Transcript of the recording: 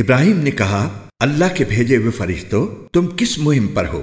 ابراہیم نے کہا اللہ کے بھیجے ہوئے فرشتوں تم کس مہم پر ہو؟